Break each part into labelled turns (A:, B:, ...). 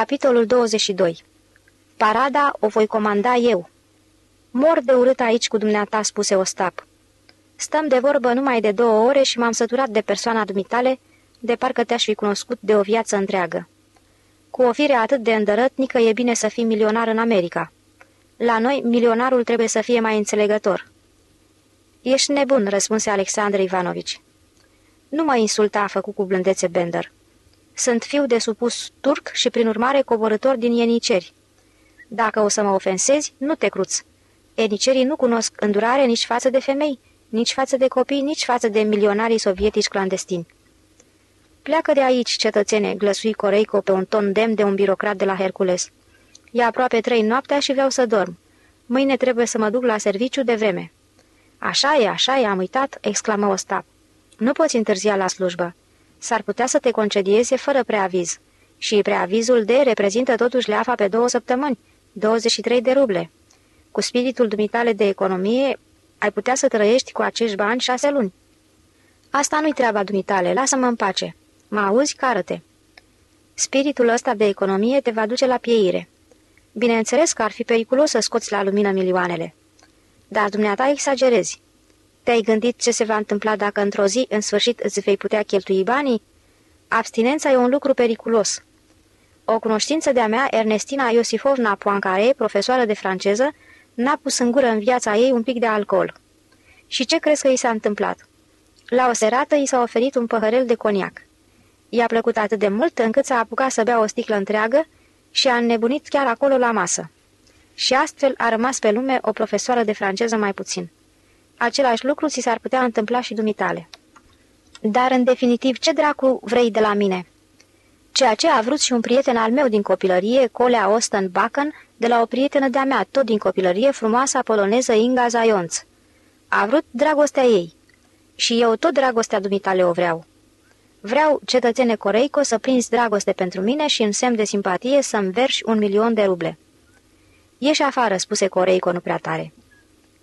A: Capitolul 22 Parada o voi comanda eu. Mor de urât aici cu dumneata, spuse Ostap. Stăm de vorbă numai de două ore și m-am săturat de persoana dumitale, de parcă te-aș fi cunoscut de o viață întreagă. Cu o fire atât de îndărătnică e bine să fii milionar în America. La noi, milionarul trebuie să fie mai înțelegător. Ești nebun, răspunse Alexandru Ivanovici. Nu mă insulta, a făcut cu blândețe Bender. Sunt fiu de supus turc și, prin urmare, coborător din ieniceri. Dacă o să mă ofensezi, nu te cruț. Enicerii nu cunosc îndurare nici față de femei, nici față de copii, nici față de milionarii sovietici clandestini. Pleacă de aici, cetățene, glăsui Coreico pe un ton demn de un birocrat de la Hercules. E aproape trei noaptea și vreau să dorm. Mâine trebuie să mă duc la serviciu de vreme. Așa e, așa e, am uitat, exclamă Ostap. Nu poți întârzia la slujbă. S-ar putea să te concedieze fără preaviz. Și preavizul de reprezintă totuși leafa pe două săptămâni, 23 de ruble. Cu spiritul dumitale de economie, ai putea să trăiești cu acești bani șase luni. Asta nu-i treaba dumitale, lasă-mă în pace. Mă auzi? Cară-te. Spiritul ăsta de economie te va duce la pieire. Bineînțeles că ar fi periculos să scoți la lumină milioanele. Dar dumneata exagerezi. Te-ai gândit ce se va întâmpla dacă într-o zi, în sfârșit, îți vei putea cheltui banii? Abstinența e un lucru periculos. O cunoștință de-a mea, Ernestina Iosifovna Poancare, profesoară de franceză, n-a pus în gură în viața ei un pic de alcool. Și ce crezi că i s-a întâmplat? La o serată i s-a oferit un păhărel de coniac. I-a plăcut atât de mult încât s-a apucat să bea o sticlă întreagă și a înnebunit chiar acolo la masă. Și astfel a rămas pe lume o profesoară de franceză mai puțin. Același lucru ți s-ar putea întâmpla și dumitale. Dar, în definitiv, ce dracu vrei de la mine?" Ceea ce a vrut și un prieten al meu din copilărie, Colea Austin Bacon, de la o prietenă de-a mea, tot din copilărie, frumoasa poloneză Inga Zaionț. A vrut dragostea ei. Și eu tot dragostea dumitale o vreau. Vreau, cetățene Coreico, să prinzi dragoste pentru mine și în semn de simpatie să-mi verși un milion de ruble. Ieși afară, spuse Coreico nu prea tare.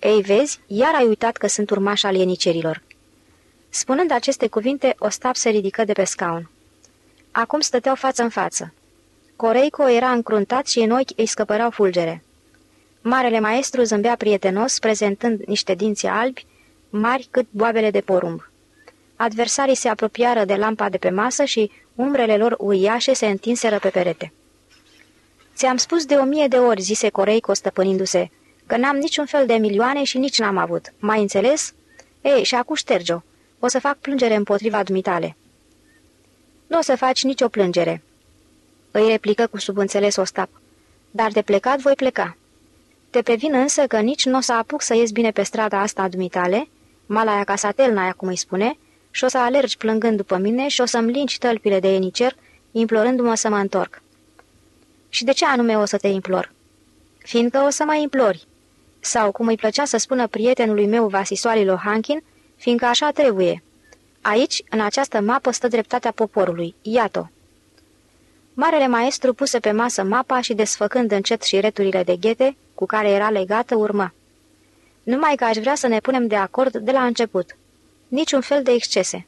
A: Ei, vezi, iar ai uitat că sunt urmaș al ienicerilor. Spunând aceste cuvinte, Ostap se ridică de pe scaun. Acum stăteau față în față. Coreico era încruntat și în ochi îi scăpărau fulgere. Marele maestru zâmbea prietenos, prezentând niște dinți albi, mari cât boabele de porumb. Adversarii se apropiară de lampa de pe masă și umbrele lor uriașe se întinseră pe perete. Ți-am spus de o mie de ori, zise Coreico stăpânindu-se, că n-am niciun fel de milioane și nici n-am avut. Mai înțeles? Ei, și acum șterge-o. O să fac plângere împotriva dumitale. Nu o să faci nicio plângere. Îi replică cu subînțeles Ostap. Dar de plecat voi pleca. Te previn însă că nici nu o să apuc să ies bine pe strada asta a dumitale, Malaia Casatelnaia, cum îi spune, și o să alergi plângând după mine și o să-mi linci tălpile de enicer, implorându-mă să mă întorc. Și de ce anume o să te implor? Fiindcă o să mă implori. Sau, cum îi plăcea să spună prietenului meu Vasisoali Lohankin, fiindcă așa trebuie. Aici, în această mapă, stă dreptatea poporului. Iată-o. Marele maestru puse pe masă mapa și, desfăcând încet și returile de ghete cu care era legată, urmă. Numai că aș vrea să ne punem de acord de la început. Niciun fel de excese.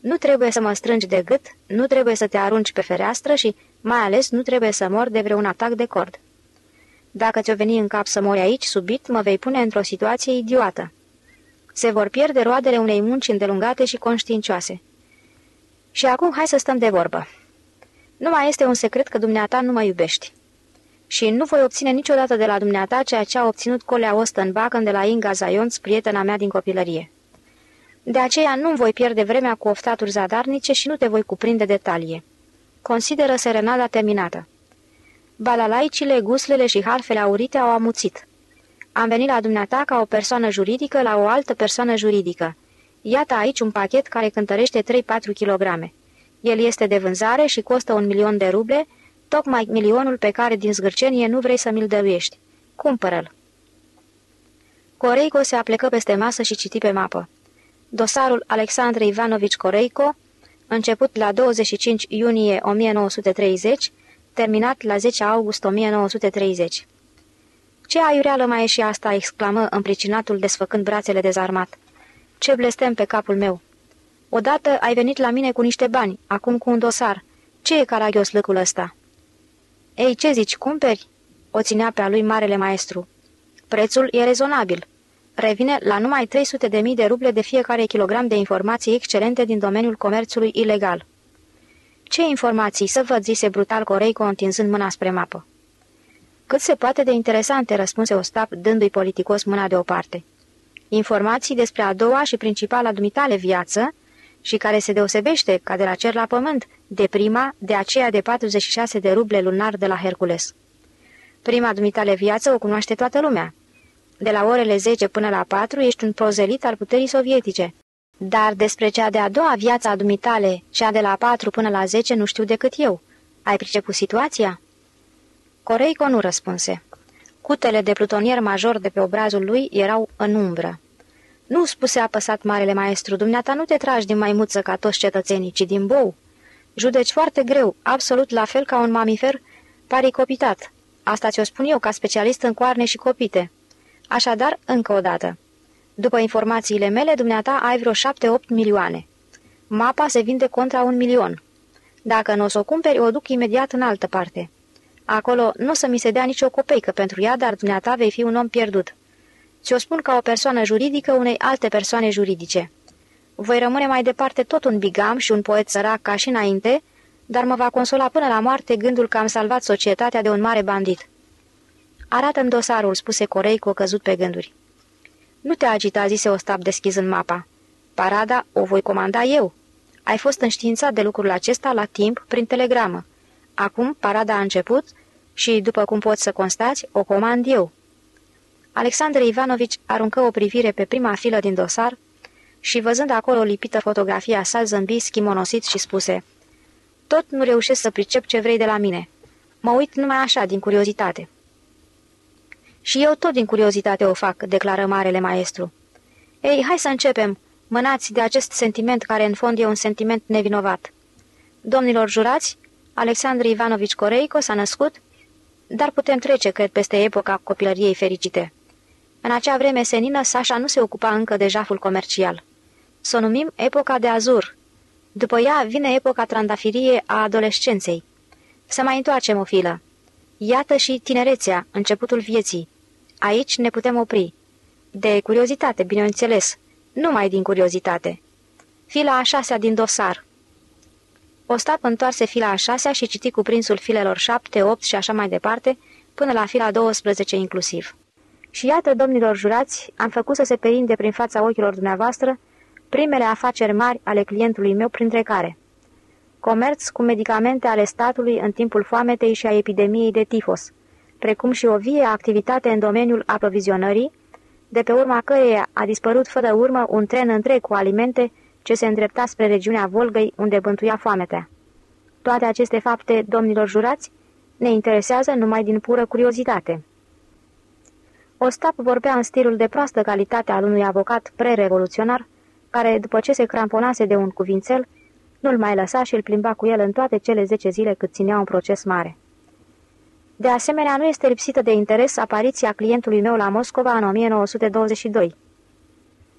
A: Nu trebuie să mă strângi de gât, nu trebuie să te arunci pe fereastră și, mai ales, nu trebuie să mor de vreun atac de cord. Dacă ți-o veni în cap să mori aici, subit, mă vei pune într-o situație idiotă. Se vor pierde roadele unei munci îndelungate și conștiincioase. Și acum hai să stăm de vorbă. Nu mai este un secret că dumneata nu mă iubești. Și nu voi obține niciodată de la dumneata ceea ce a obținut Colea Ostenbach de la Inga Zionț, prietena mea din copilărie. De aceea nu voi pierde vremea cu oftaturi zadarnice și nu te voi cuprinde detalii. Consideră serenada terminată. Balalaicile, guslele și harfele aurite au amuțit. Am venit la dumneata ca o persoană juridică la o altă persoană juridică. Iată aici un pachet care cântărește 3-4 kg. El este de vânzare și costă un milion de ruble, tocmai milionul pe care din zgârcenie nu vrei să mi-l dăruiești. Cumpără-l. Coreico se aplecă peste masă și citi pe mapă. Dosarul Alexandrei Ivanovici Coreico, început la 25 iunie 1930, terminat la 10 august 1930. Ce aiureală mai e și asta?" exclamă împricinatul desfăcând brațele dezarmat. Ce blestem pe capul meu!" Odată ai venit la mine cu niște bani, acum cu un dosar. Ce e caragios lăcul ăsta?" Ei, ce zici, cumperi?" O ținea pe a lui marele maestru. Prețul e rezonabil. Revine la numai 300 de mii de ruble de fiecare kilogram de informații excelente din domeniul comerțului ilegal. Ce informații, să văd, zise brutal Coreico, întinzând mâna spre mapă. Cât se poate de interesante, răspunse Ostap, dându-i politicos mâna deoparte. Informații despre a doua și principala dumitale viață și care se deosebește, ca de la cer la pământ, de prima, de aceea de 46 de ruble lunar de la Hercules. Prima dumitale viață o cunoaște toată lumea. De la orele 10 până la 4 ești un prozelit al puterii sovietice. Dar despre cea de-a doua viață a dumitale, cea de la 4 până la 10, nu știu decât eu. Ai priceput situația?" Coreico nu răspunse. Cutele de plutonier major de pe obrazul lui erau în umbră. Nu, spuse apăsat marele maestru, dumneata nu te tragi din maimuță ca toți cetățenii, ci din bou. Judeci foarte greu, absolut la fel ca un mamifer paricopitat. Asta ți-o spun eu ca specialist în coarne și copite. Așadar, încă o dată. După informațiile mele, dumneata ai vreo șapte-opt milioane. Mapa se vinde contra un milion. Dacă nu o să o cumperi, o duc imediat în altă parte. Acolo nu o să mi se dea nicio copeică pentru ea, dar dumneata vei fi un om pierdut. Ți-o spun ca o persoană juridică unei alte persoane juridice. Voi rămâne mai departe tot un bigam și un poet sărac ca și înainte, dar mă va consola până la moarte gândul că am salvat societatea de un mare bandit. Arată-mi dosarul, spuse Corei cu o căzut pe gânduri. Nu te agita, zise Ostap deschizând mapa. Parada o voi comanda eu. Ai fost înștiințat de lucrul acesta la timp prin telegramă. Acum parada a început și, după cum poți să constați, o comand eu. Alexandru Ivanovici aruncă o privire pe prima filă din dosar și, văzând acolo lipită fotografia sa, zâmbi schimonosit și spuse Tot nu reușesc să pricep ce vrei de la mine. Mă uit numai așa, din curiozitate." Și eu tot din curiozitate o fac," declară marele maestru. Ei, hai să începem, mânați de acest sentiment care în fond e un sentiment nevinovat. Domnilor jurați, Alexandru Ivanovici Coreico s-a născut, dar putem trece, cred, peste epoca copilăriei fericite. În acea vreme senină, Sasha nu se ocupa încă de jaful comercial. Să o numim epoca de azur. După ea vine epoca trandafirie a adolescenței. Să mai întoarcem o filă. Iată și tinerețea, începutul vieții. Aici ne putem opri. De curiozitate, bineînțeles, numai din curiozitate. Fila a șasea din dosar. Ostap întoarse fila a șasea și citi cuprinsul filelor șapte, opt și așa mai departe, până la fila 12 inclusiv. Și iată, domnilor jurați, am făcut să se perinde prin fața ochilor dumneavoastră primele afaceri mari ale clientului meu, printre care comerț cu medicamente ale statului în timpul foametei și a epidemiei de tifos, precum și o vie activitate în domeniul aprovizionării, de pe urma căreia a dispărut fără urmă un tren întreg cu alimente ce se îndrepta spre regiunea Volgăi, unde bântuia foametea. Toate aceste fapte, domnilor jurați, ne interesează numai din pură curiozitate. Ostap vorbea în stilul de proastă calitate al unui avocat pre-revoluționar, care, după ce se cramponase de un cuvințel, nu-l mai lăsa și îl plimba cu el în toate cele zece zile cât ținea un proces mare. De asemenea, nu este lipsită de interes apariția clientului meu la Moscova în 1922.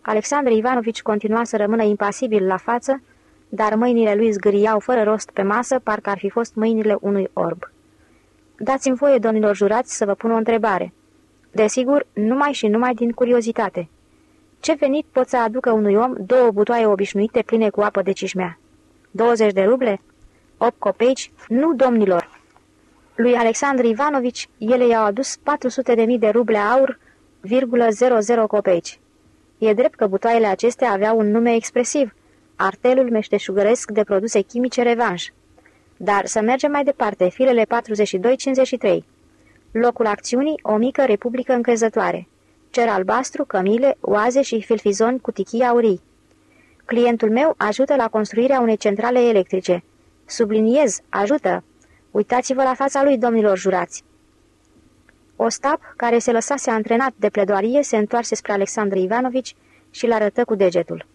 A: Alexandru Ivanovici continua să rămână impasibil la față, dar mâinile lui zgâriau fără rost pe masă, parcă ar fi fost mâinile unui orb. Dați-mi voie, domnilor jurați, să vă pun o întrebare. Desigur, numai și numai din curiozitate. Ce venit pot să aducă unui om două butoaie obișnuite pline cu apă de cișmea? 20 de ruble? 8 copeici? Nu, domnilor! Lui Alexandru Ivanovici, ele i-au adus 400 de mii de ruble aur, virgulă 00 copeici. E drept că butoaiele acestea aveau un nume expresiv, artelul meșteșugăresc de produse chimice revanș. Dar să mergem mai departe, filele 42-53. Locul acțiunii, o mică republică încrezătoare. Cer albastru, cămile, oaze și filfizoni cu tichii aurii. Clientul meu ajută la construirea unei centrale electrice. Subliniez, ajută. Uitați-vă la fața lui, domnilor jurați. Ostap, care se lăsase antrenat de pledoarie, se întoarse spre Alexandru Ivanovici și l arătă cu degetul.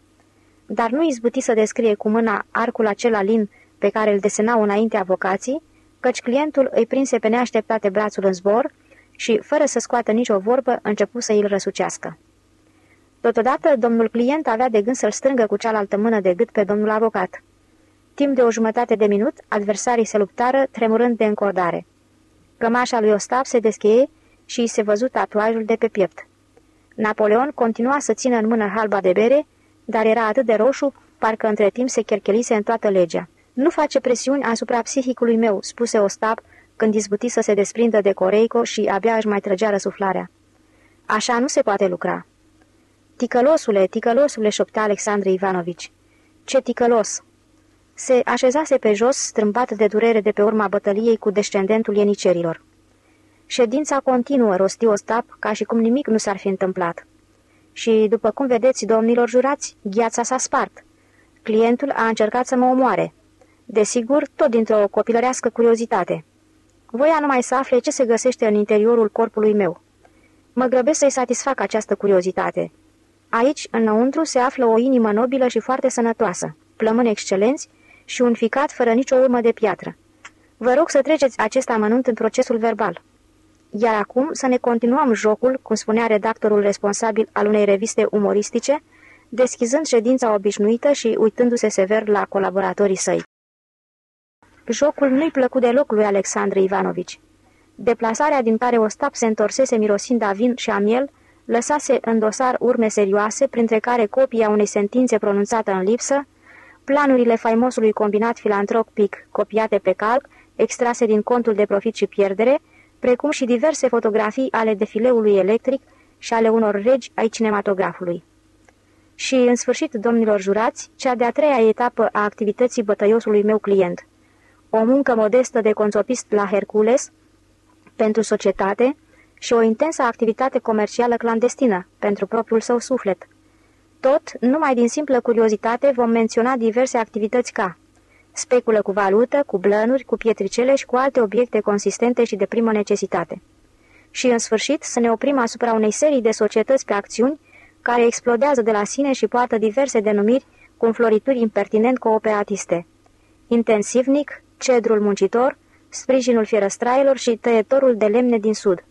A: Dar nu izbuti să descrie cu mâna arcul acela lin pe care îl desenau înainte avocații, căci clientul îi prinse pe neașteptate brațul în zbor și, fără să scoată nicio vorbă, începu să îl răsucească. Totodată, domnul client avea de gând să-l strângă cu cealaltă mână de gât pe domnul avocat. Timp de o jumătate de minut, adversarii se luptară, tremurând de încordare. Cămașa lui Ostap se descheie și îi se văzut tatuajul de pe piept. Napoleon continua să țină în mână halba de bere, dar era atât de roșu, parcă între timp se cherchelise în toată legea. Nu face presiuni asupra psihicului meu," spuse Ostap, când izbuti să se desprindă de Coreico și abia își mai trăgea răsuflarea. Așa nu se poate lucra." Ticălosule, ticălosule," șoptea Alexandru Ivanovici. Ce ticălos!" Se așezase pe jos, strâmbat de durere de pe urma bătăliei cu descendentul ienicerilor. Ședința continuă, rosti Ostap, ca și cum nimic nu s-ar fi întâmplat. Și, după cum vedeți, domnilor jurați, gheața s-a spart. Clientul a încercat să mă omoare. Desigur, tot dintr-o copilărească curiozitate. Voia numai să afle ce se găsește în interiorul corpului meu. Mă grăbesc să-i satisfac această curiozitate. Aici, înăuntru, se află o inimă nobilă și foarte sănătoasă, plămâni excelenți și un ficat fără nicio urmă de piatră. Vă rog să treceți acest amănunt în procesul verbal. Iar acum să ne continuăm jocul, cum spunea redactorul responsabil al unei reviste umoristice, deschizând ședința obișnuită și uitându-se sever la colaboratorii săi. Jocul nu-i plăcut deloc lui Alexandru Ivanovici. Deplasarea din care Ostap se întorsese mirosind a vin și a miel, lăsase în dosar urme serioase, printre care copia unei sentințe pronunțată în lipsă, planurile faimosului combinat filantropic copiate pe calc, extrase din contul de profit și pierdere, precum și diverse fotografii ale defileului electric și ale unor regi ai cinematografului. Și, în sfârșit, domnilor jurați, cea de-a treia etapă a activității bătăiosului meu client. O muncă modestă de consopist la Hercules, pentru societate, și o intensă activitate comercială clandestină, pentru propriul său suflet. Tot, numai din simplă curiozitate, vom menționa diverse activități ca speculă cu valută, cu blănuri, cu pietricele și cu alte obiecte consistente și de primă necesitate. Și, în sfârșit, să ne oprim asupra unei serii de societăți pe acțiuni care explodează de la sine și poartă diverse denumiri cu înflorituri impertinent cooperatiste. Intensivnic, cedrul muncitor, sprijinul fierăstrailor și tăietorul de lemne din sud.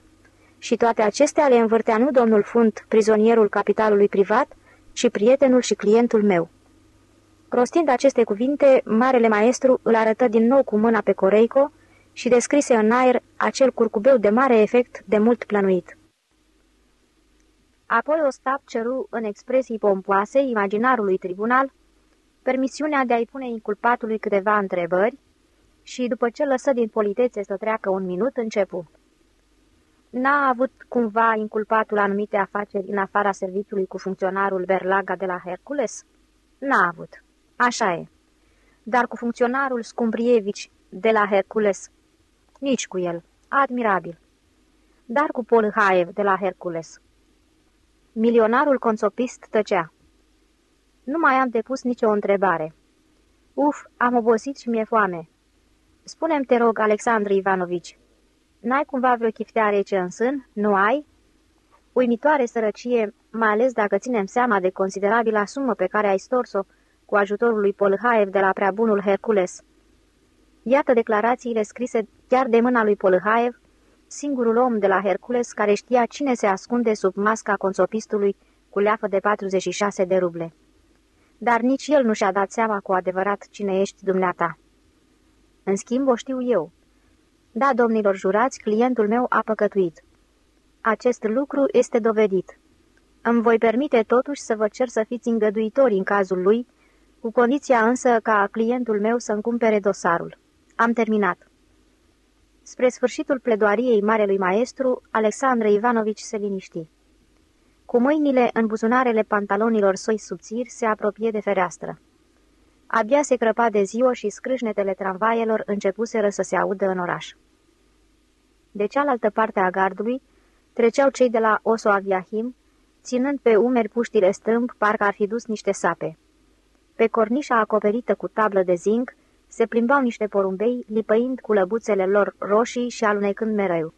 A: Și toate acestea le învârtea nu domnul Funt, prizonierul capitalului privat, ci prietenul și clientul meu. Rostind aceste cuvinte, marele maestru îl arătă din nou cu mâna pe Coreico și descrise în aer acel curcubeu de mare efect de mult plănuit. Apoi Ostap ceru în expresii pompoase imaginarului tribunal permisiunea de a-i pune inculpatului câteva întrebări și, după ce lăsă din politețe să treacă un minut, începu. N-a avut cumva inculpatul anumite afaceri în afara serviciului cu funcționarul Berlaga de la Hercules? N-a avut. Așa e. Dar cu funcționarul Scumbrievici de la Hercules? Nici cu el. Admirabil. Dar cu Polhaev de la Hercules? Milionarul consopist tăcea. Nu mai am depus nicio întrebare. Uf, am obosit și mi-e foame. Spune-mi, te rog, Alexandru Ivanovici, N-ai cumva vreo chiftea rece în sân? Nu ai?" Uimitoare sărăcie, mai ales dacă ținem seama de considerabila sumă pe care ai stors-o cu ajutorul lui Polhaev de la prea bunul Hercules. Iată declarațiile scrise chiar de mâna lui Polhaev, singurul om de la Hercules care știa cine se ascunde sub masca consopistului cu leafă de 46 de ruble. Dar nici el nu și-a dat seama cu adevărat cine ești dumneata. În schimb, o știu eu. Da, domnilor jurați, clientul meu a păcătuit. Acest lucru este dovedit. Îmi voi permite totuși să vă cer să fiți îngăduitori în cazul lui, cu condiția însă ca clientul meu să-mi cumpere dosarul. Am terminat. Spre sfârșitul pledoariei marelui maestru, Alexandru Ivanovici se liniști. Cu mâinile în buzunarele pantalonilor soi subțiri, se apropie de fereastră. Abia se crăpa de ziua și scrâșnetele tramvaielor începuseră să se audă în oraș. De cealaltă parte a gardului treceau cei de la Oso Aviahim, ținând pe umeri puștile strâmb, parcă ar fi dus niște sape. Pe cornișa acoperită cu tablă de zinc se plimbau niște porumbei, lipăind cu lăbuțele lor roșii și alunecând mereu.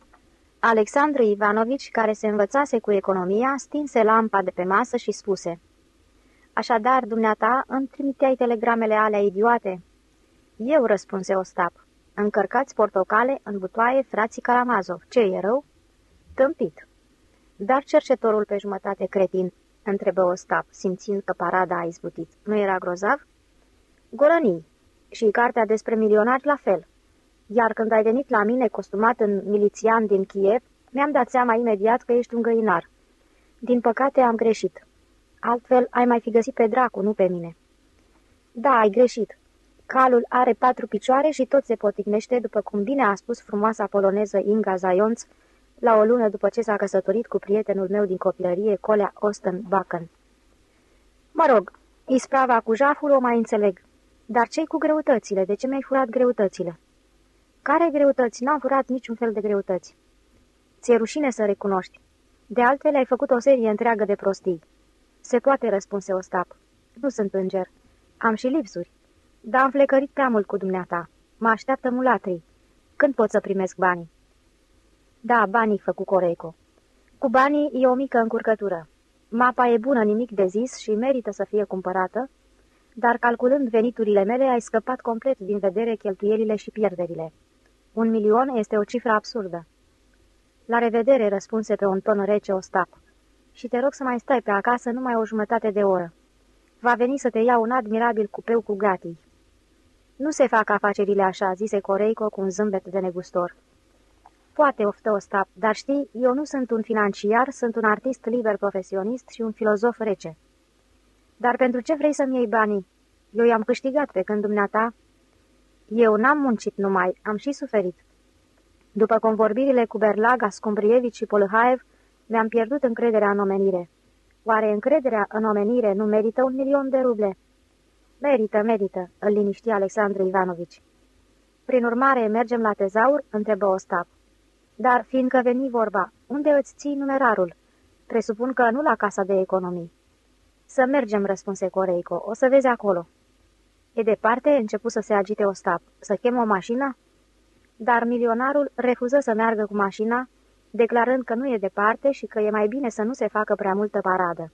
A: Alexandru Ivanovici, care se învățase cu economia, stinse lampa de pe masă și spuse Așadar, dumneata, îmi trimiteai telegramele alea idiote?" Eu," răspunse Ostap. Încărcați portocale în butoaie frații Karamazov. Ce e rău?" Tâmpit." Dar cercetorul pe jumătate cretin?" întrebă Ostap, simțind că parada a izbutit. Nu era grozav?" Gorănii. Și cartea despre milionari la fel." Iar când ai venit la mine costumat în milițian din Kiev, mi-am dat seama imediat că ești un găinar. Din păcate am greșit. Altfel ai mai fi găsit pe dracu, nu pe mine. Da, ai greșit. Calul are patru picioare și tot se poticnește, după cum bine a spus frumoasa poloneză Inga Zaionț, la o lună după ce s-a căsătorit cu prietenul meu din copilărie, Colea Austin Backen. Mă rog, isprava cu jaful o mai înțeleg. Dar ce cu greutățile? De ce mi-ai furat greutățile? Care greutăți? N-am furat niciun fel de greutăți. Ți-e rușine să recunoști. De altfel, ai făcut o serie întreagă de prostii. Se poate, răspunse Ostap. Nu sunt înger. Am și lipsuri. Dar am flecărit prea mult cu dumneata. Mă așteaptă mulatrii. Când pot să primesc banii? Da, banii, făcu Coreico. Cu banii e o mică încurcătură. Mapa e bună, nimic de zis și merită să fie cumpărată, dar calculând veniturile mele, ai scăpat complet din vedere cheltuielile și pierderile. Un milion este o cifră absurdă. La revedere, răspunse pe un ton rece Ostap. Și te rog să mai stai pe acasă numai o jumătate de oră. Va veni să te ia un admirabil cupeu cu gatii. Nu se fac afacerile așa, zise Coreico cu un zâmbet de negustor. Poate oftă Ostap, dar știi, eu nu sunt un financiar, sunt un artist liber profesionist și un filozof rece. Dar pentru ce vrei să-mi iei banii? Eu i-am câștigat pe când dumneata. Eu n-am muncit numai, am și suferit. După convorbirile cu Berlaga, Scumbrievici și Polhaev, mi-am pierdut încrederea în omenire. Oare încrederea în omenire nu merită un milion de ruble? Merită, merită, îl liniști Alexandru Ivanovici. Prin urmare, mergem la tezaur? întrebă Ostap. Dar, fiindcă veni vorba, unde îți ții numerarul? Presupun că nu la casa de economii. Să mergem, răspunse Coreico, o să vezi acolo. E departe, început să se agite Ostap. Să chem o mașină? Dar milionarul refuză să meargă cu mașina, declarând că nu e departe și că e mai bine să nu se facă prea multă paradă.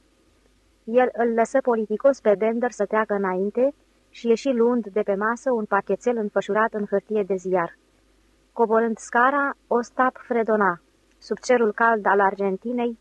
A: El îl lăsă politicos pe Bender să treacă înainte și ieși luând de pe masă un pachetel înfășurat în hârtie de ziar. Coborând scara, Ostap fredona. Sub cerul cald al Argentinei,